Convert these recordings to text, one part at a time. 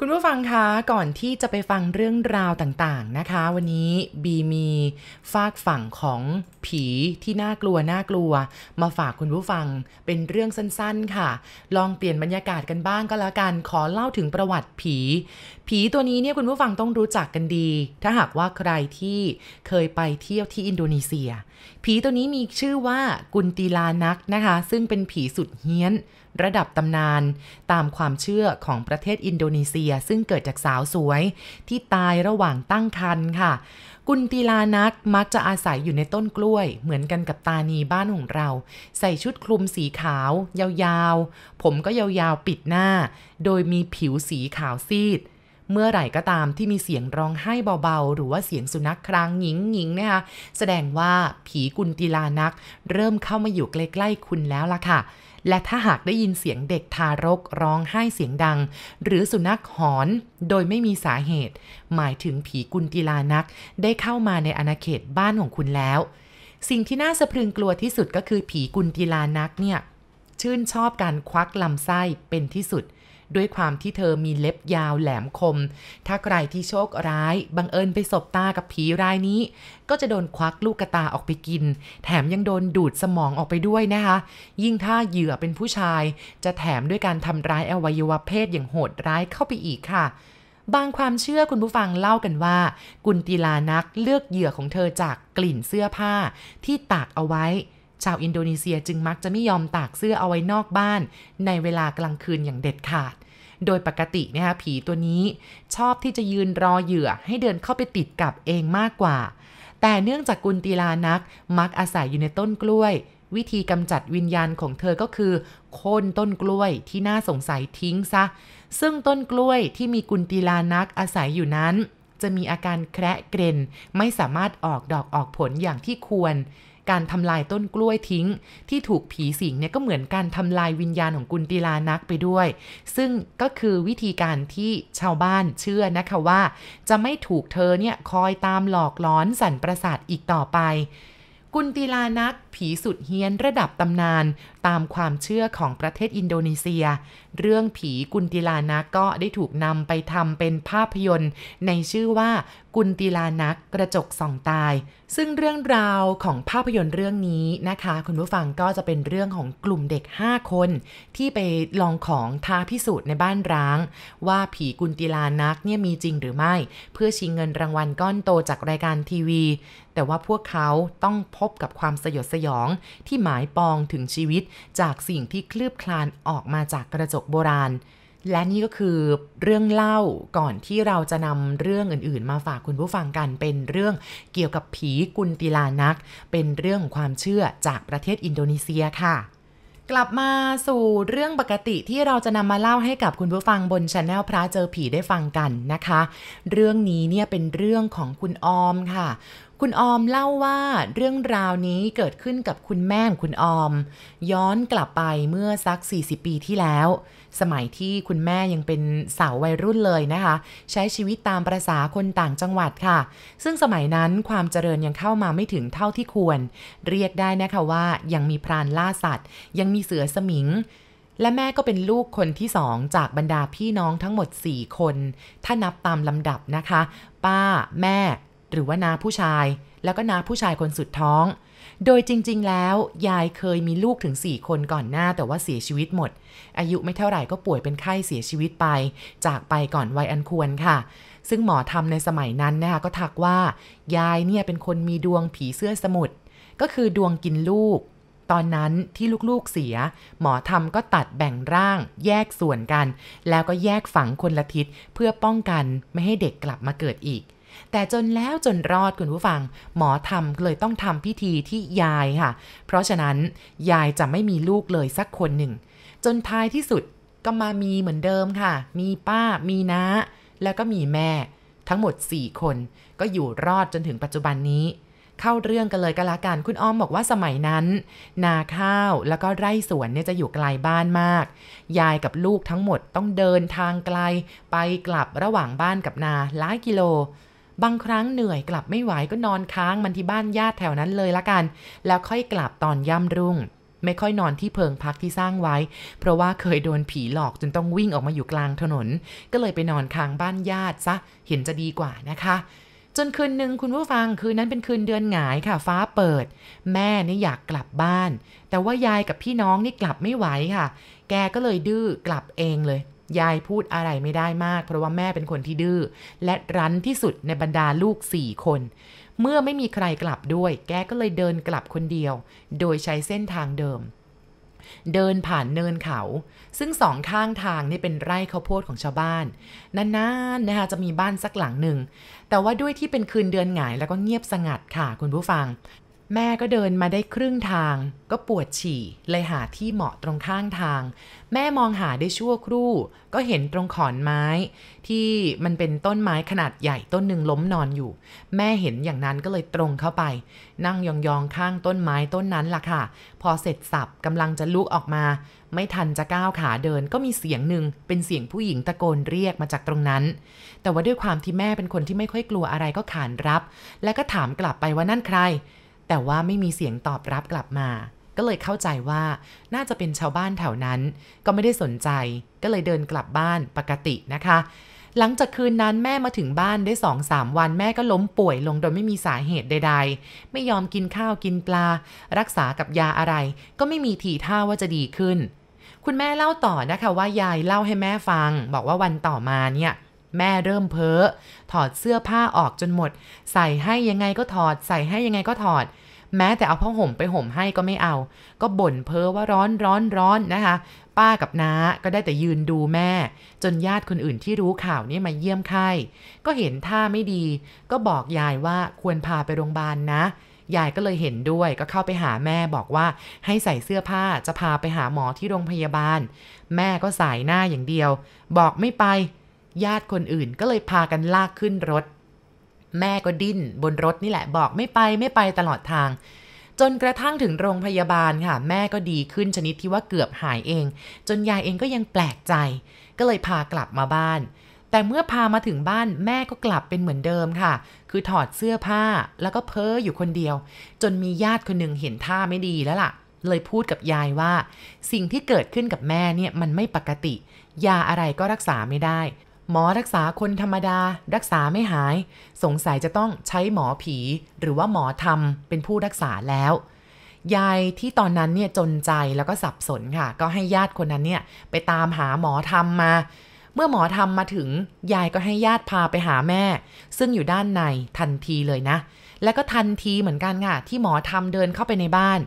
คุณผู้ฟังคะก่อนที่จะไปฟังเรื่องราวต่างๆนะคะ วันนี้บีมีฝากฝั่งของผีที่น่ากลัวน่ากลัว มาฝากคุณผู้ฟังเป็นเรื่องสั้นๆค่ะ ลองเปลี่ยนบรรยากาศกันบ้างก็แล้วกันขอเล่าถึงประวัติผี ผีตัวนี้เนี่ยคุณผู้ฟังต้องรู้จักกันดี ถ้าหากว่าใครที่เคยไปเที่ยวที่อินโดนีเซีย ผีตัวนี้มีชื่อว่ากุนตีลานักนะคะ ซึ่งเป็นผีสุดเฮี้ยน ระดับตำนาน ตามความเชื่อของประเทศอินโดนีเซีย ซึ่งเกิดจากสาวสวย ที่ตายระหว่างตั้งครรภ์ค่ะ กุนตีลานักมักจะอาศัยอยู่ในต้นกล้วย เหมือนกันกับตานีบ้านของเรา ใส่ชุดคลุมสีขาวยาวๆ ผมก็ยาวๆปิดหน้า โดยมีผิวสีขาวซีดเมื่อไหร่ก็ตามที่มีเสียงร้องไห้เบาๆ หรือว่าเสียงสุนัขครางหญิงหญิงนะคะแสดงว่าผีกุนตีลานัก เริ่มเข้ามาอยู่ใกล้ๆคุณแล้วล่ะค่ะ และถ้าหากได้ยินเสียงเด็กทารกร้องไห้เสียงดัง หรือสุนัขหอนโดยไม่มีสาเหตุ หมายถึงผีกุนตีลานัก ได้เข้ามาในอาณาเขตบ้านของคุณแล้ว สิ่งที่น่าสะพรึงกลัวที่สุดก็คือผีกุนตีลานักเนี่ยชื่นชอบการควักลำไส้เป็นที่สุด ด้วยความที่เธอมีเล็บยาวแหลมคม ถ้าใครที่โชคร้ายบังเอิญไปสบตากับผีรายนี้ ก็จะโดนควักลูกกระตาออกไปกิน แถมยังโดนดูดสมองออกไปด้วยนะคะ ยิ่งถ้าเหยื่อเป็นผู้ชาย จะแถมด้วยการทำร้ายอวัยวะเพศอย่างโหดร้ายเข้าไปอีกค่ะบางความเชื่อคุณผู้ฟังเล่ากันว่า กุนตีลานักเลือกเหยื่อของเธอจากกลิ่นเสื้อผ้าที่ตากเอาไว้ ชาวอินโดนีเซียจึงมักจะไม่ยอมตากเสื้อเอาไว้นอกบ้าน ในเวลากลางคืนอย่างเด็ดขาด โดยปกตินะคะผีตัวนี้ชอบที่จะยืนรอเหยื่อให้เดินเข้าไปติดกับเองมากกว่า แต่เนื่องจากกุลตีลานักมักอาศัยอยู่ในต้นกล้วย วิธีกำจัดวิญญาณของเธอก็คือโค่นต้นกล้วยที่น่าสงสัยทิ้งซะ ซึ่งต้นกล้วยที่มีกุลตีลานักอาศัยอยู่นั้นจะมีอาการแคระเกรนไม่สามารถออกดอกออกผลอย่างที่ควร การทำลายต้นกล้วยทิ้ง ที่ถูกผีสิงเนี่ยก็เหมือนการทำลายวิญญาณของกุนติลานักไปด้วย ซึ่งก็คือวิธีการที่ชาวบ้านเชื่อนะคะว่า จะไม่ถูกเธอเนี่ยคอยตามหลอกล้อนสั่นประสาทอีกต่อไปกุนติลานักผีสุดเฮี้ยนระดับตำนานตามความเชื่อของประเทศอินโดนีเซีย เรื่องผีกุลติลานักก็ได้ถูกนำไปทำเป็นภาพยนตร์ ในชื่อว่ากุลติลานักกระจกส่องตาย ซึ่งเรื่องราวของภาพยนตร์เรื่องนี้นะคะ คุณผู้ฟังก็จะเป็นเรื่องของกลุ่มเด็ก 5 คน ที่ไปลองของท้าพิสูจน์ในบ้านร้าง ว่าผีกุลติลานักเนี่ยมีจริงหรือไม่ เพื่อชิงเงินรางวัลก้อนโตจากรายการทีวี แต่ว่าพวกเขาต้องพบกับความสยดสยองที่หมายปองถึงชีวิตจากสิ่งที่คลืบคลานออกมาจากกระจกโบราณ และนี่ก็คือเรื่องเล่าก่อนที่เราจะนำเรื่องอื่นๆ มาฝากคุณผู้ฟังกันเป็นเรื่องเกี่ยวกับผีกุลติลานัก เป็นเรื่องของความเชื่อจากประเทศอินโดนีเซียค่ะกลับมาสู่เรื่องปกติที่เราจะนำมาเล่าให้กับคุณผู้ฟังบนช anel พระเจอผีได้ฟังกันนะคะ เรื่องนี้เนี่ยเป็นเรื่องของคุณออมค่ะ คุณออมเล่าว่าเรื่องราวนี้เกิดขึ้นกับคุณแม่คุณออม ย้อนกลับไปเมื่อสัก 40 ปีที่แล้ว สมัยที่คุณแม่ยังเป็นสาววัยรุ่นเลยนะคะ ใช้ชีวิตตามประษาคนต่างจังหวัดค่ะ ซึ่งสมัยนั้นความเจริญยังเข้ามาไม่ถึงเท่าที่ควร เรียกได้นะคะว่ายังมีพรานล่าสัตว์ ยังมีเสือสมิงและแม่ก็เป็นลูกคนที่สองจากบรรดาพี่น้องทั้งหมด 4 คน ถ้านับตามลำดับนะคะ ป้า แม่ หรือว่านาผู้ชาย แล้วก็นาผู้ชายคนสุดท้อง โดยจริง ๆ แล้ว ยายเคยมีลูกถึง 4 คนก่อนหน้าแต่ว่าเสียชีวิตหมด อายุไม่เท่าไหร่ก็ป่วยเป็นไข้เสียชีวิตไป จากไปก่อนวัยอันควรค่ะ ซึ่งหมอทำในสมัยนั้นนะคะก็ทักว่า ยายเนี่ยเป็นคนมีดวงผีเสื้อสมุทรก็คือดวงกินลูก ตอนนั้นที่ลูกๆเสีย หมอทำก็ตัดแบ่งร่าง แยกส่วนกัน แล้วก็แยกฝังคนละทิศเพื่อป้องกันไม่ให้เด็กกลับมาเกิดอีก แต่จนแล้วจนรอดคุณผู้ฟัง หมอทำเลยต้องทำพิธีที่ยายค่ะ เพราะฉะนั้นยายจะไม่มีลูกเลยสักคนหนึ่ง จนท้ายที่สุดก็มามีเหมือนเดิมค่ะ มีป้ามีน้า แล้วก็มีแม่ ทั้งหมด 4 คน ก็อยู่รอดจนถึงปัจจุบันนี้เข้าเรื่องกันเลยก็แล้วกันคุณอ้อมบอกว่าสมัยนั้น นาข้าวแล้วก็ไร่สวนเนี่ยจะอยู่ไกลบ้านมาก ยายกับลูกทั้งหมดต้องเดินทางไกล ไปกลับระหว่างบ้านกับนาหลายกิโล บางครั้งเหนื่อยกลับไม่ไหวก็นอนค้างมันที่บ้านญาติแถวนั้นเลยละกัน แล้วค่อยกลับตอนย่ำรุ่ง ไม่ค่อยนอนที่เพิงพักที่สร้างไว้ เพราะว่าเคยโดนผีหลอกจนต้องวิ่งออกมาอยู่กลางถนน ก็เลยไปนอนค้างบ้านญาติซะเห็นจะดีกว่านะคะจนคืนหนึ่งคุณผู้ฟังคืนนั้นเป็นคืนเดือนหงายค่ะ ฟ้าเปิด แม่นี่อยากกลับบ้าน แต่ว่ายายกับพี่น้องนี่กลับไม่ไหวค่ะ แกก็เลยดื้อกลับเองเลย ยายพูดอะไรไม่ได้มาก เพราะว่าแม่เป็นคนที่ดื้อ และรั้นที่สุดในบรรดาลูกสี่คน เมื่อไม่มีใครกลับด้วย แกก็เลยเดินกลับคนเดียว โดยใช้เส้นทางเดิม เดินผ่านเนินเขา ซึ่งสองข้างทางนี่เป็นไร่ข้าวโพดของชาวบ้านนานๆนะคะจะมีบ้านสักหลังหนึ่งแต่ว่าด้วยที่เป็นคืนเดือนหงายแล้วก็เงียบสงัดค่ะคุณผู้ฟัง แม่ก็เดินมาได้ครึ่งทาง ก็ปวดฉี่ เลยหาที่เหมาะตรงข้างทาง แม่มองหาได้ชั่วครู่ ก็เห็นตรงขอนไม้ ที่มันเป็นต้นไม้ขนาดใหญ่ต้นหนึ่งล้มนอนอยู่ แม่เห็นอย่างนั้นก็เลยตรงเข้าไป นั่งยองๆข้างต้นไม้ต้นนั้นล่ะค่ะ พอเสร็จสับกำลังจะลุกออกมา ไม่ทันจะก้าวขาเดินก็มีเสียงหนึ่งเป็นเสียงผู้หญิงตะโกนเรียกมาจากตรงนั้น แต่ว่าด้วยความที่แม่เป็นคนที่ไม่ค่อยกลัวอะไรก็ขานรับ และก็ถามกลับไปว่านั่นใคร แต่ว่าไม่มีเสียงตอบรับกลับมา ก็เลยเข้าใจว่าน่าจะเป็นชาวบ้านแถวนั้น ก็ไม่ได้สนใจ ก็เลยเดินกลับบ้านปกตินะคะ หลังจากคืนนั้นแม่มาถึงบ้านได้สองสามวันแม่ก็ล้มป่วยลงโดยไม่มีสาเหตุใด ๆ ไม่ยอมกินข้าวกินปลา รักษากับยาอะไร ก็ไม่มีทีท่าว่าจะดีขึ้น คุณแม่เล่าต่อนะคะว่ายายเล่าให้แม่ฟัง บอกว่าวันต่อมาเนี่ย แม่เริ่มเพ้อถอดเสื้อผ้าออกจนหมด ใส่ให้ยังไงก็ถอด ใส่ให้ยังไงก็ถอด แม้แต่เอาผ้าห่มไปห่มให้ก็ไม่เอา ก็บ่นเพ้อว่าร้อนร้อนร้อนนะคะ ป้ากับน้าก็ได้แต่ยืนดูแม่ จนญาติคนอื่นที่รู้ข่าวนี่มาเยี่ยมไข้ก็เห็นท่าไม่ดี ก็บอกยายว่าควรพาไปโรงพยาบาลนะยายก็เลยเห็นด้วยก็เข้าไปหาแม่บอกว่าให้ใส่เสื้อผ้าจะพาไปหาหมอที่โรงพยาบาล แม่ก็สายหน้าอย่างเดียว บอกไม่ไป ญาติคนอื่น ก็เลยพากันลากขึ้นรถ แม่ก็ดิ้นบนรถนี่แหละบอกไม่ไปไม่ไปตลอดทาง จนกระทั่งถึงโรงพยาบาลค่ะ แม่ก็ดีขึ้นชนิดที่ว่าเกือบหายเอง จนยายเองก็ยังแปลกใจ ก็เลยพากลับมาบ้าน แต่เมื่อพามาถึงบ้านแม่ก็กลับเป็นเหมือนเดิมค่ะ คือถอดเสื้อผ้าแล้วก็เพ้ออยู่คนเดียว จนมีญาติคนหนึ่งเห็นท่าไม่ดีแล้วล่ะเลยพูดกับยายว่า สิ่งที่เกิดขึ้นกับแม่เนี่ยมันไม่ปกติ ยาอะไรก็รักษาไม่ได้ หมอรักษาคนธรรมดา รักษาไม่หาย สงสัยจะต้องใช้หมอผี หรือว่าหมอธรรมเป็นผู้รักษาแล้ว ยายที่ตอนนั้นเนี่ยจนใจแล้วก็สับสนค่ะ ก็ให้ญาติคนนั้นเนี่ยไปตามหาหมอธรรมมา เมื่อหมอธรรมมาถึง ยายก็ให้ญาติพาไปหาแม่ ซึ่งอยู่ด้านในทันทีเลยนะแล้วก็ทันทีเหมือนกันค่ะ ที่หมอธรรมเดินเข้าไปในบ้าน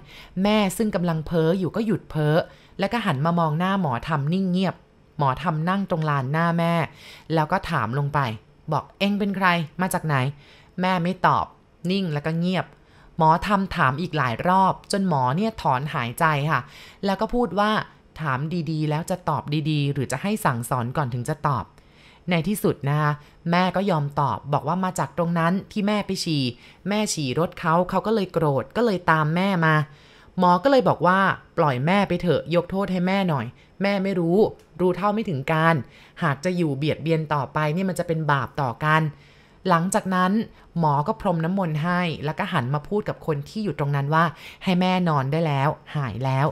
แม่ซึ่งกำลังเพ้ออยู่ก็หยุดเพ้อแล้วก็หันมามองหน้าหมอธรรมนิ่งเงียบ หมอทำนั่งตรงลานหน้าแม่ แล้วก็ถามลงไป บอกเอ็งเป็นใครมาจากไหน แม่ไม่ตอบ นิ่งแล้วก็เงียบ หมอทำถามอีกหลายรอบ จนหมอเนี่ยถอนหายใจค่ะ แล้วก็พูดว่าถามดีๆ แล้วจะตอบดีๆ หรือจะให้สั่งสอนก่อนถึงจะตอบ ในที่สุดนะคะแม่ก็ยอมตอบบอกว่ามาจากตรงนั้นที่แม่ไปฉี่แม่ฉี่รถเขาเขาก็เลยโกรธก็เลยตามแม่มา หมอก็เลยบอกว่าปล่อยแม่ไปเถอะยกโทษให้แม่หน่อย แม่ไม่รู้ รู้เท่าไม่ถึงการ หากจะอยู่เบียดเบียนต่อไปนี่มันจะเป็นบาปต่อกัน หลังจากนั้นหมอก็พรมน้ำมนต์ให้ แล้วก็หันมาพูดกับคนที่อยู่ตรงนั้นว่า ให้แม่นอนได้แล้ว หายแล้ว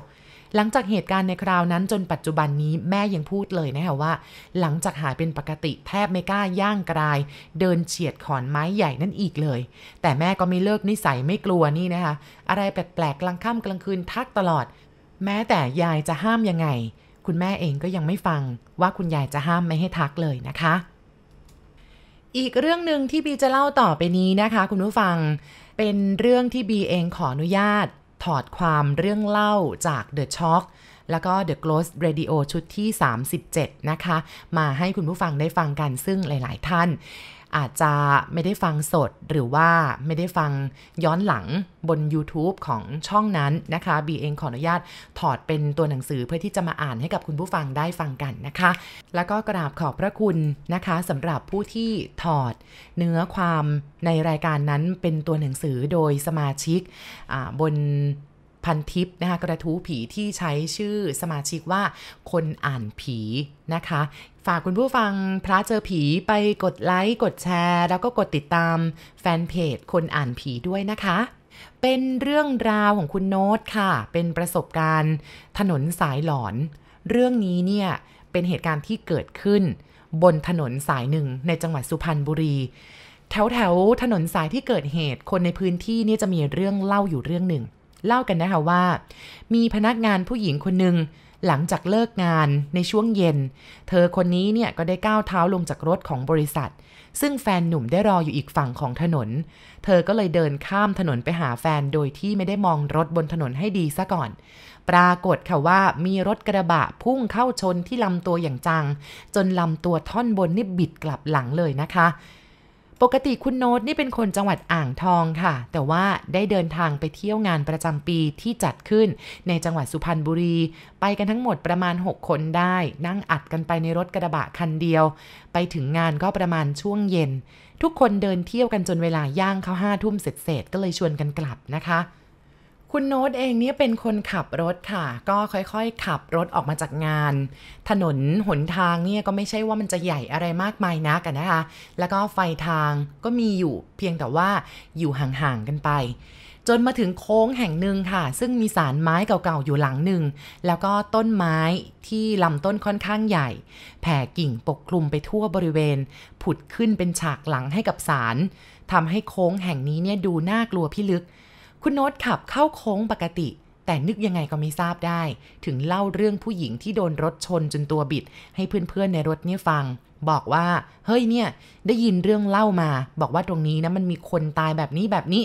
หลังจากเหตุการณ์ในคราวนั้นจนปัจจุบันนี้แม่ยังพูดเลยนะคะว่า หลังจากหายเป็นปกติแทบไม่กล้าย่างกราย เดินเฉียดขอนไม้ใหญ่นั่นอีกเลย แต่แม่ก็ไม่เลิกนิสัยไม่กลัวนี่นะคะ อะไรแปลกๆกลางค่ำกลางคืนทักตลอด แม้แต่ยายจะห้ามยังไง คุณแม่เองก็ยังไม่ฟังว่าคุณยายจะห้ามไม่ให้ทักเลยนะคะ อีกเรื่องหนึ่งที่บีจะเล่าต่อไปนี้นะคะ คุณผู้ฟังเป็นเรื่องที่บีเองขออนุญาต ถอดความเรื่องเล่าจาก The Shock แล้วก็ The Ghost Radio ชุดที่ 37 นะคะ มาให้คุณผู้ฟังได้ฟังกันซึ่งหลาย ๆ ท่าน อาจจะไม่ได้ฟังสดหรือว่าไม่ได้ฟังย้อนหลังบน YouTube ของช่องนั้นนะคะบีเองขออนุญาตถอดเป็นตัวหนังสือเพื่อที่จะมาอ่านให้กับคุณผู้ฟังได้ฟังกันนะคะ แล้วก็กราบขอบพระคุณนะคะสำหรับผู้ที่ถอดเนื้อความในรายการนั้นเป็นตัวหนังสือโดยสมาชิกบน พันทิปนะคะกระทู้ผีที่ใช้ชื่อสมาชิกว่าคนอ่านผีนะคะ ฝากคุณผู้ฟังพระเจอผีไปกดไลค์ กดแชร์ แล้วก็กดติดตามแฟนเพจคนอ่านผีด้วยนะคะ เป็นเรื่องราวของคุณโน้ตค่ะ เป็นประสบการณ์ถนนสายหลอน เรื่องนี้เนี่ยเป็นเหตุการณ์ที่เกิดขึ้น บนถนนสายหนึ่งในจังหวัดสุพรรณบุรีแถวแถวถนนสายที่เกิดเหตุคนในพื้นที่นี่จะมีเรื่องเล่าอยู่เรื่องหนึ่ง เล่ากันนะคะว่า มีพนักงานผู้หญิงคนหนึ่งหลังจากเลิกงานในช่วงเย็น เธอคนนี้เนี่ยก็ได้ก้าวเท้าลงจากรถของบริษัท ซึ่งแฟนหนุ่มได้รออยู่อีกฝั่งของถนน เธอก็เลยเดินข้ามถนนไปหาแฟนโดยที่ไม่ได้มองรถบนถนนให้ดีซะก่อน ปรากฏค่ะว่ามีรถกระบะพุ่งเข้าชนที่ลำตัวอย่างจัง จนลำตัวท่อนบนนี่บิดกลับหลังเลยนะคะ ปกติคุณโน้ตนี่เป็นคนจังหวัดอ่างทองค่ะ แต่ว่าได้เดินทางไปเที่ยวงานประจำปีที่จัดขึ้น ในจังหวัดสุพรรณบุรี ไปกันทั้งหมดประมาณ 6 คนได้ นั่งอัดกันไปในรถกระบะคันเดียว ไปถึงงานก็ประมาณช่วงเย็น ทุกคนเดินเที่ยวกันจนเวลาย่างเข้าห้าทุ่มเสร็จๆก็เลยชวนกันกลับนะคะ คุณโน้ตเองเนี่ยเป็นคนขับรถค่ะ ก็ค่อยๆ ขับรถออกมาจากงาน ถนนหนทางเนี่ยก็ไม่ใช่ว่ามันจะใหญ่อะไรมากมายนักนะคะ แล้วก็ไฟทางก็มีอยู่เพียงแต่ว่าอยู่ห่างๆกันไป จนมาถึงโค้งแห่งหนึ่งค่ะ ซึ่งมีสารไม้เก่าๆอยู่หลังหนึ่ง แล้วก็ต้นไม้ที่ลำต้นค่อนข้างใหญ่ แผ่กิ่งปกคลุมไปทั่วบริเวณ ผุดขึ้นเป็นฉากหลังให้กับสารทำให้โค้งแห่งนี้เนี่ยดูน่ากลัวพิลึก คุณโน้ตขับเข้าโค้งปกติ แต่นึกยังไงก็ไม่ทราบได้ ถึงเล่าเรื่องผู้หญิงที่โดนรถชนจนตัวบิด ให้เพื่อนๆในรถเนี่ยฟัง บอกว่า เฮ้ยเนี่ย ได้ยินเรื่องเล่ามา บอกว่าตรงนี้นะมันมีคนตายแบบนี้แบบนี้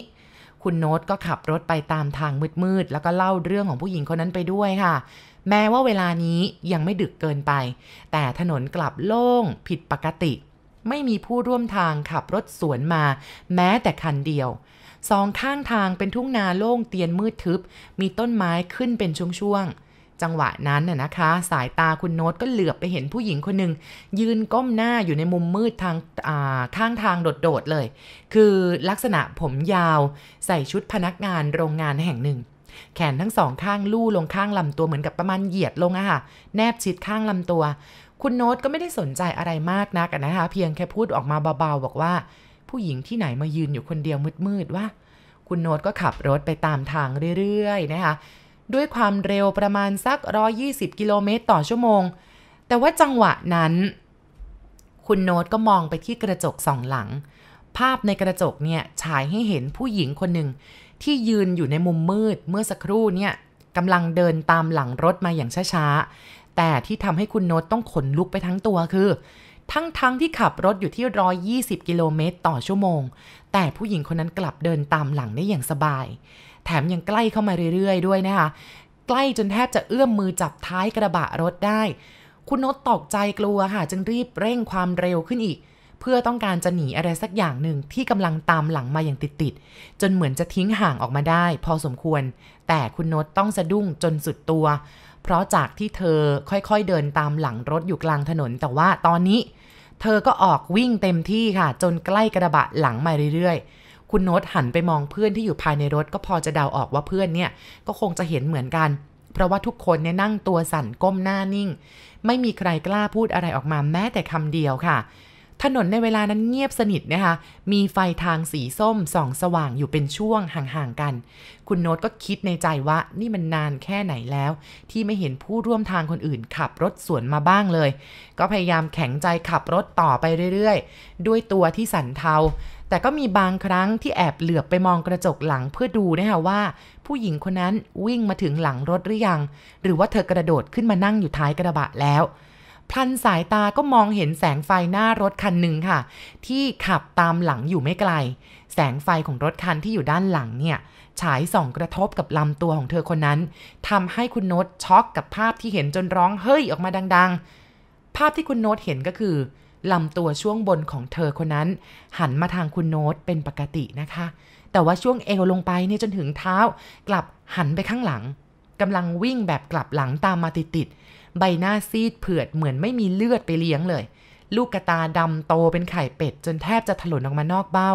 คุณโน้ตก็ขับรถไปตามทางมืดๆแล้วก็เล่าเรื่องของผู้หญิงคนนั้นไปด้วยค่ะแม้ว่าเวลานี้ยังไม่ดึกเกินไป แต่ถนนกลับโล่งผิดปกติ ไม่มีผู้ร่วมทางขับรถสวนมา แม้แต่คันเดียว สองข้างทางเป็นทุ่งนาโล่งเตียนมืดทึบ มีต้นไม้ขึ้นเป็นช่วงๆ จังหวะนั้นน่ะนะคะ สายตาคุณโน้ตก็เหลือบไปเห็นผู้หญิงคนหนึ่งยืนก้มหน้าอยู่ในมุมมืดทางข้างทางโดดๆเลย คือลักษณะผมยาว ใส่ชุดพนักงานโรงงานแห่งหนึ่ง แขนทั้งสองข้างลู่ลงข้างลำตัวเหมือนกับประมาณเหยียดลงอะค่ะ แนบชิดข้างลำตัว คุณโน้ตก็ไม่ได้สนใจอะไรมากนักนะคะ เพียงแค่พูดออกมาเบาๆบอกว่า ผู้หญิงที่ไหนมายืนอยู่คนเดียวมืดๆว่า คุณโน้ตก็ขับรถไปตามทางเรื่อยๆนะคะด้วยความเร็วประมาณสัก 120 กิโลเมตรต่อชั่วโมง แต่ว่าจังหวะนั้น คุณโนตก็มองไปที่กระจกสองหลัง ภาพในกระจกเนี่ยฉายให้เห็นผู้หญิงคนหนึ่งที่ยืนอยู่ในมุมมืดเมื่อสักครู่เนี่ยกำลังเดินตามหลังรถมาอย่างช้าๆ แต่ที่ทำให้คุณโนตต้องขนลุกไปทั้งตัวคือ ทั้งๆทที่ขับรถอยู่ที่ 120 กิโลเมตรต่อชั่วโมง แต่ผู้หญิงคนนั้นกลับเดินตามหลังได้อย่างสบาย แถมยังใกล้เข้ามาเรื่อยๆ ด้วยนะคะ ใกล้จนแทบจะเอื้อมมือจับท้ายกระบะรถได้ คุณนตตกใจกลัวค่ะ จึงรีบเร่งความเร็วขึ้นอีก เพื่อต้องการจะหนีอะไรสักอย่างหนึ่งที่กำลังตามหลังมาอย่างติดๆ จนเหมือนจะทิ้งห่างออกมาได้ พอสมควร แต่คุณนตต้องสะดุ้งจนสุดตัว เพราะจากที่เธอค่อยๆเดินตามหลังรถอยู่กลางถนน แต่ว่าตอนนี้ เธอก็ออกวิ่งเต็มที่ค่ะ จนใกล้กระบะหลังมาเรื่อยๆ คุณโน้ตหันไปมองเพื่อนที่อยู่ภายในรถก็พอจะเดาออกว่าเพื่อนเนี่ยก็คงจะเห็นเหมือนกัน เพราะว่าทุกคนเนี่ยนั่งตัวสั่นก้มหน้านิ่ง ไม่มีใครกล้าพูดอะไรออกมาแม้แต่คำเดียวค่ะ ถนนในเวลานั้นเงียบสนิทนะคะ มีไฟทางสีส้มส่องสว่างอยู่เป็นช่วงห่างๆกัน คุณโน้ตก็คิดในใจว่านี่มันนานแค่ไหนแล้ว ที่ไม่เห็นผู้ร่วมทางคนอื่นขับรถสวนมาบ้างเลย ก็พยายามแข็งใจขับรถต่อไปเรื่อยๆ ด้วยตัวที่สันเทา แต่ก็มีบางครั้งที่แอบเหลือบไปมองกระจกหลังเพื่อดูนะคะว่า ผู้หญิงคนนั้นวิ่งมาถึงหลังรถหรือยัง หรือว่าเธอกระโดดขึ้นมานั่งอยู่ท้ายกระบะแล้ว พลันสายตาก็มองเห็นแสงไฟหน้ารถคันหนึ่งค่ะ ที่ขับตามหลังอยู่ไม่ไกล แสงไฟของรถคันที่อยู่ด้านหลังเนี่ยฉายส่องกระทบกับลำตัวของเธอคนนั้นทำให้คุณโน้ตช็อกกับภาพที่เห็นจนร้องเฮ้ยออกมาดัง ๆ ภาพที่คุณโน้ตเห็นก็คือลำตัวช่วงบนของเธอคนนั้น หันมาทางคุณโน้ตเป็นปกตินะคะ แต่ว่าช่วงเอวลงไปเนี่ยจนถึงเท้ากลับหันไปข้างหลังกำลังวิ่งแบบกลับหลังตามมาติด ใบหน้าซีดเผือดเหมือนไม่มีเลือดไปเลี้ยงเลย ลูกกระตาดำโตเป็นไข่เป็ด จนแทบจะถลนออกมานอกเบ้า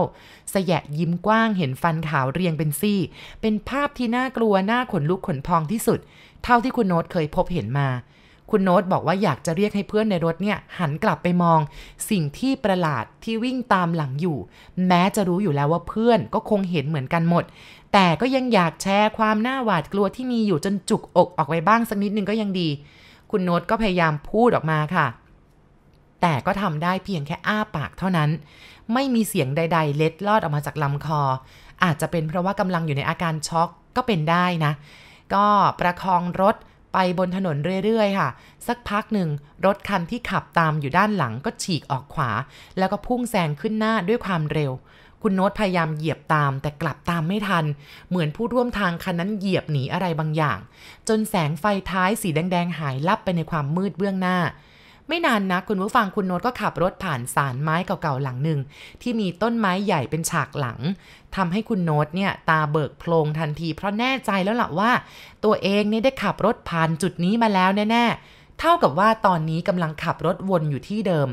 สยะยิ้มกว้างเห็นฟันขาวเรียงเป็นซี่ เป็นภาพที่น่ากลัวน่าขนลุกขนพองที่สุด เท่าที่คุณโน้ตเคยพบเห็นมาคุณโน้ตบอกว่าอยากจะเรียกให้เพื่อนในรถเนี่ย หันกลับไปมอง สิ่งที่ประหลาดที่วิ่งตามหลังอยู่ แม้จะรู้อยู่แล้วว่าเพื่อนก็คงเห็นเหมือนกันหมด แต่ก็ยังอยากแชร์ความน่าหวาดกลัวที่มีอยู่จนจุกอกออกไปบ้างสักนิดนึงก็ยังดี คุณโน้ตก็พยายามพูดออกมาค่ะ แต่ก็ทำได้เพียงแค่อ้าปากเท่านั้น ไม่มีเสียงใด ๆ เล็ดลอดออกมาจากลำคอ อาจจะเป็นเพราะว่ากำลังอยู่ในอาการช็อกก็เป็นได้นะ ก็ประคองรถไปบนถนนเรื่อยๆ ค่ะ สักพักหนึ่งรถคันที่ขับตามอยู่ด้านหลังก็ฉีกออกขวา แล้วก็พุ่งแซงขึ้นหน้าด้วยความเร็ว คุณโน้ตพยายามเหยียบตาม แต่กลับตามไม่ทัน เหมือนผู้ร่วมทางคันนั้นเหยียบหนีอะไรบางอย่าง จนแสงไฟท้ายสีแดงๆ หายลับไปในความมืดเบื้องหน้า ไม่นานนะคุณผู้ฟังคุณโน้ตก็ขับรถผ่านสารไม้เก่าๆหลังหนึ่งที่มีต้นไม้ใหญ่เป็นฉากหลังทำให้คุณโน้ตเนี่ยตาเบิกโพลงทันที เพราะแน่ใจแล้วล่ะว่า ตัวเองเนี่ยได้ขับรถผ่านจุดนี้มาแล้วแน่ๆ เท่ากับว่าตอนนี้กำลังขับรถวนอยู่ที่เดิม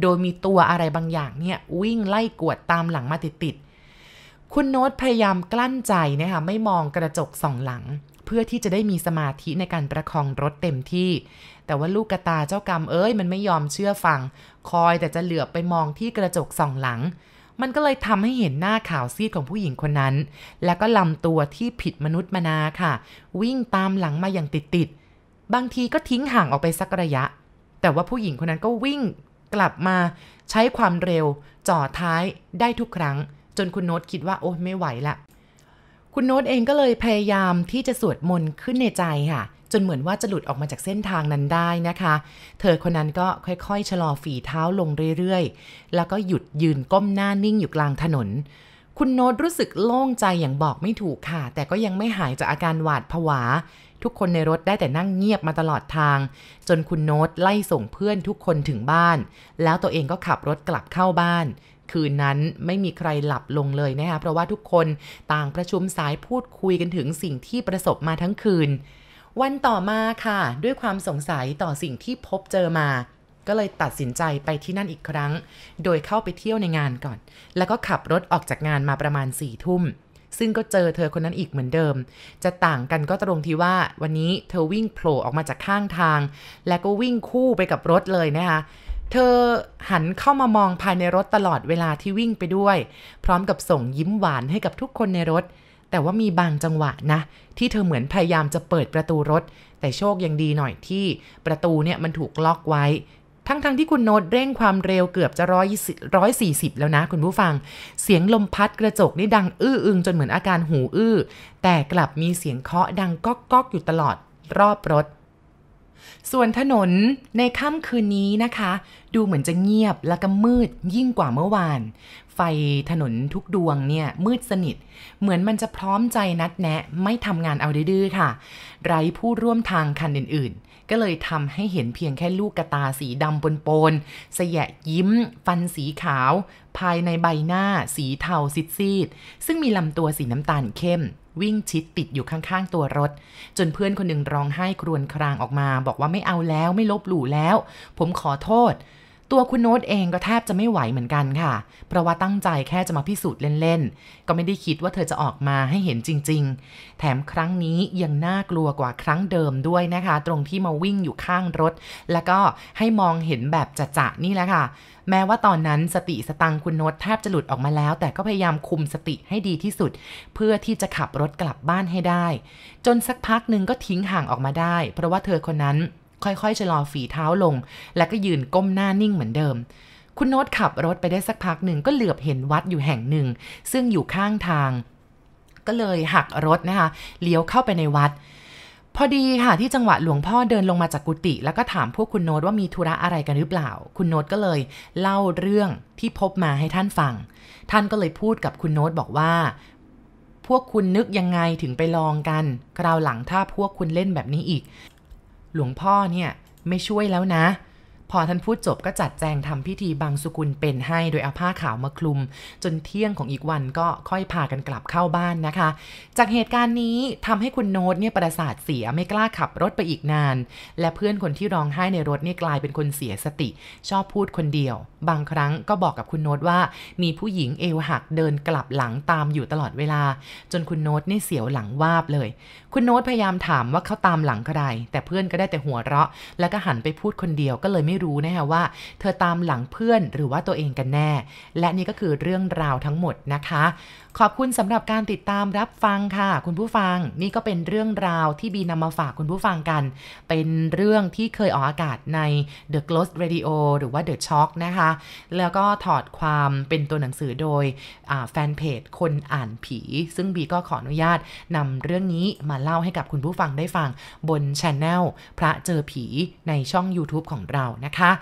โดยมีตัวอะไรบางอย่างเนี่ยวิ่งไล่กวดตามหลังมาติดๆ คุณโน้ตพยายามกลั้นใจนะคะไม่มองกระจกสองหลัง เพื่อที่จะได้มีสมาธิในการประคองรถเต็มที่ แต่ว่าลูกกระตาเจ้ากรรมเอ้ยมันไม่ยอมเชื่อฟัง คอยแต่จะเหลือบไปมองที่กระจกสองหลังมันก็เลยทำให้เห็นหน้าขาวซีดของผู้หญิงคนนั้น แล้วก็ลำตัวที่ผิดมนุษย์มนาค่ะ วิ่งตามหลังมาอย่างติดๆ บางทีก็ทิ้งห่างออกไปสักระยะ แต่ว่าผู้หญิงคนนั้นก็วิ่งกลับมาใช้ความเร็วจ่อท้ายได้ทุกครั้ง จนคุณโน้ตคิดว่าโอ้ไม่ไหวละ คุณโน้ตเองก็เลยพยายามที่จะสวดมนต์ขึ้นในใจค่ะ จนเหมือนว่าจะหลุดออกมาจากเส้นทางนั้นได้นะคะ เธอคนนั้นก็ค่อยๆ ชะลอฝีเท้าลงเรื่อยๆ แล้วก็หยุดยืนก้มหน้านิ่งอยู่กลางถนน คุณโน้ตรู้สึกโล่งใจอย่างบอกไม่ถูกค่ะ แต่ก็ยังไม่หายจากอาการหวาดผวา ทุกคนในรถได้แต่นั่งเงียบมาตลอดทาง จนคุณโน้ตไล่ส่งเพื่อนทุกคนถึงบ้าน แล้วตัวเองก็ขับรถกลับเข้าบ้าน คืนนั้นไม่มีใครหลับลงเลยนะคะเพราะว่าทุกคนต่างประชุมสายพูดคุยกันถึงสิ่งที่ประสบมาทั้งคืน วันต่อมาค่ะ ด้วยความสงสัยต่อสิ่งที่พบเจอมา ก็เลยตัดสินใจไปที่นั่นอีกครั้ง โดยเข้าไปเที่ยวในงานก่อน แล้วก็ขับรถออกจากงานมาประมาณสี่ทุ่ม ซึ่งก็เจอเธอคนนั้นอีกเหมือนเดิม จะต่างกันก็ตรงที่ว่าวันนี้เธอวิ่งโผล่ออกมาจากข้างทาง และก็วิ่งคู่ไปกับรถเลยนะคะเธอหันเข้ามามองภายในรถตลอดเวลาที่วิ่งไปด้วย พร้อมกับส่งยิ้มหวานให้กับทุกคนในรถ แต่ว่ามีบางจังหวะนะ ที่เธอเหมือนพยายามจะเปิดประตูรถ แต่โชคยังดีหน่อยที่ประตูเนี่ยมันถูกล็อกไว้ ทั้งๆทที่คุณโน้ตเร่งความเร็วเกือบจะร้อยร้อยสี่สิบแล้วนะคุณผู้ฟัง เสียงลมพัดกระจกนี่ดังอื้ออึงจนเหมือนอาการหูอื้อ แต่กลับมีเสียงเคาะดังก๊อกก๊อกอยู่ตลอดรอบรถ ส่วนถนนในค่ำคืนนี้นะคะ ดูเหมือนจะเงียบและก็มืดยิ่งกว่าเมื่อวาน ไฟถนนทุกดวงเนี่ยมืดสนิท เหมือนมันจะพร้อมใจนัดแนะไม่ทำงานเอาดื้อๆค่ะ ไร้ผู้ร่วมทางคันอื่นๆ ก็เลยทำให้เห็นเพียงแค่ลูกกระตาสีดำปนๆสยะยิ้ม ฟันสีขาว ภายในใบหน้าสีเทาซีดๆซึ่งมีลำตัวสีน้ำตาลเข้มวิ่งชิดติดอยู่ข้างๆตัวรถ จนเพื่อนคนหนึ่งร้องไห้ครวญครางออกมา บอกว่าไม่เอาแล้วไม่ลบหลู่แล้ว ผมขอโทษ ตัวคุณโน้ตเองก็แทบจะไม่ไหวเหมือนกันค่ะ เพราะว่าตั้งใจแค่จะมาพิสูจน์เล่นๆ ก็ไม่ได้คิดว่าเธอจะออกมาให้เห็นจริง ๆ แถมครั้งนี้ยังน่ากลัวกว่าครั้งเดิมด้วยนะคะ ตรงที่มาวิ่งอยู่ข้างรถ แล้วก็ให้มองเห็นแบบจะๆนี่แหละค่ะ แม้ว่าตอนนั้นสติสตังคุณโน้ตแทบจะหลุดออกมาแล้ว แต่ก็พยายามคุมสติให้ดีที่สุด เพื่อที่จะขับรถกลับบ้านให้ได้ จนสักพักหนึ่งก็ทิ้งห่างออกมาได้ เพราะว่าเธอคนนั้น ค่อยๆชะลอฝีเท้าลง แล้วก็ยืนก้มหน้านิ่งเหมือนเดิม คุณโน้ตขับรถไปได้สักพักหนึ่งก็เหลือบเห็นวัดอยู่แห่งหนึ่ง ซึ่งอยู่ข้างทาง ก็เลยหักรถนะคะเลี้ยวเข้าไปในวัดพอดีค่ะที่จังหวะหลวงพ่อเดินลงมาจากกุฏิแล้วก็ถามพวกคุณโน้ตว่ามีธุระอะไรกันหรือเปล่า คุณโน้ตก็เลยเล่าเรื่องที่พบมาให้ท่านฟัง ท่านก็เลยพูดกับคุณโน้ตบอกว่า พวกคุณนึกยังไงถึงไปลองกัน คราวหลังถ้าพวกคุณเล่นแบบนี้อีก หลวงพ่อเนี่ยไม่ช่วยแล้วนะ พอท่านพูดจบก็จัดแจงทำพิธีบางสุกุลเป็นให้โดยเอาผ้าขาวมาคลุม จนเที่ยงของอีกวันก็ค่อยพากันกลับเข้าบ้านนะคะ จากเหตุการณ์นี้ทำให้คุณโน้ตเนี่ยประสาทเสียไม่กล้าขับรถไปอีกนาน และเพื่อนคนที่ร้องไห้ในรถเนี่ยกลายเป็นคนเสียสติ ชอบพูดคนเดียว บางครั้งก็บอกกับคุณโน้ตว่า มีผู้หญิงเอวหักเดินกลับหลังตามอยู่ตลอดเวลา จนคุณโน้ตนี่เสียวหลังวาบเลย คุณโน้ตพยายามถามว่าเขาตามหลังใครแต่เพื่อนก็ได้แต่หัวเราะ แล้วก็หันไปพูดคนเดียวก็เลยไม่รู้นะคะว่า เธอตามหลังเพื่อนหรือว่าตัวเองกันแน่ และนี่ก็คือเรื่องราวทั้งหมดนะคะขอบคุณสำหรับการติดตามรับฟังค่ะ คุณผู้ฟังนี่ก็เป็นเรื่องราวที่บีนำมาฝากคุณผู้ฟังกัน เป็นเรื่องที่เคยออกอากาศใน The Ghost Radio หรือว่า The Shock นะคะ แล้วก็ถอดความเป็นตัวหนังสือโดยแฟนเพจคนอ่านผี ซึ่งบีก็ขออนุญาตนำเรื่องนี้มาเล่าให้กับคุณผู้ฟังได้ฟังบนช anel พระเจอผีในช่อง YouTube ของเรานะคะ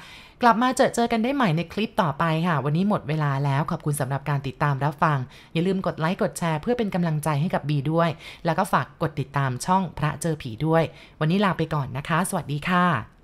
กลับมาเจอเจอกันได้ใหม่ในคลิปต่อไปค่ะ วันนี้หมดเวลาแล้วขอบคุณสำหรับการติดตามรับฟัง อย่าลืมกดไลค์กดแชร์เพื่อเป็นกำลังใจให้กับบีด้วย แล้วก็ฝากกดติดตามช่องพระเจอผีด้วย วันนี้ลาไปก่อนนะคะ สวัสดีค่ะ